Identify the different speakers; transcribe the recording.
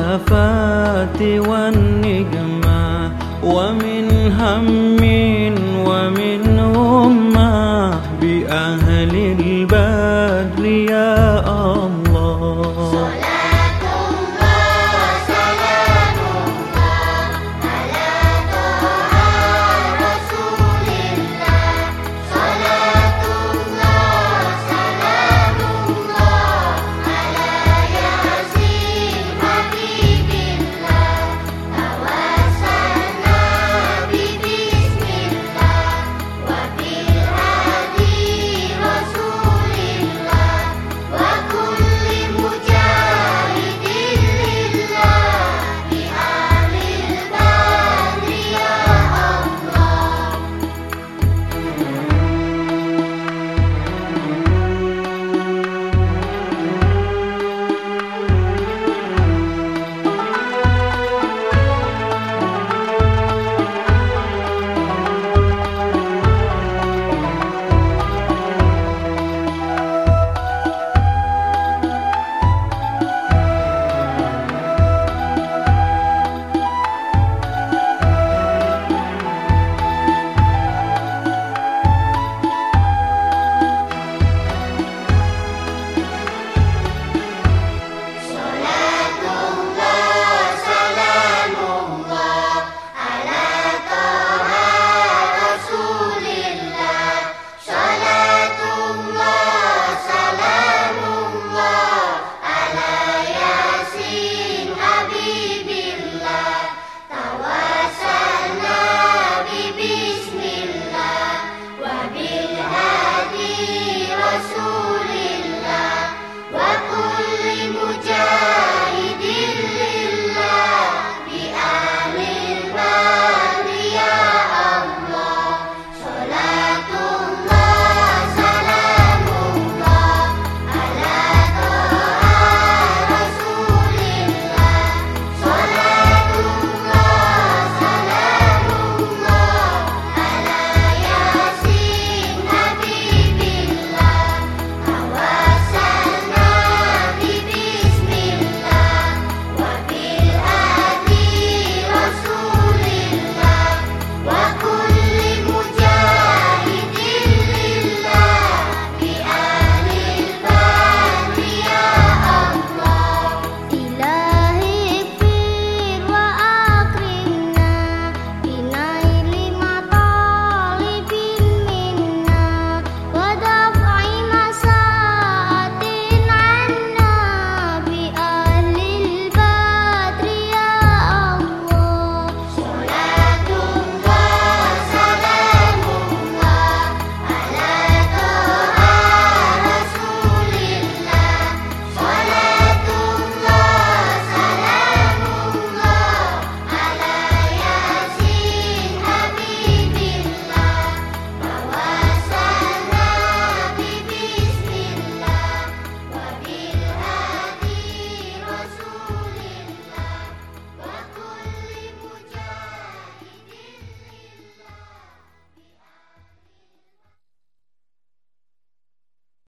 Speaker 1: الآفات والنجمة ومن هم ومن همة بأهل البلد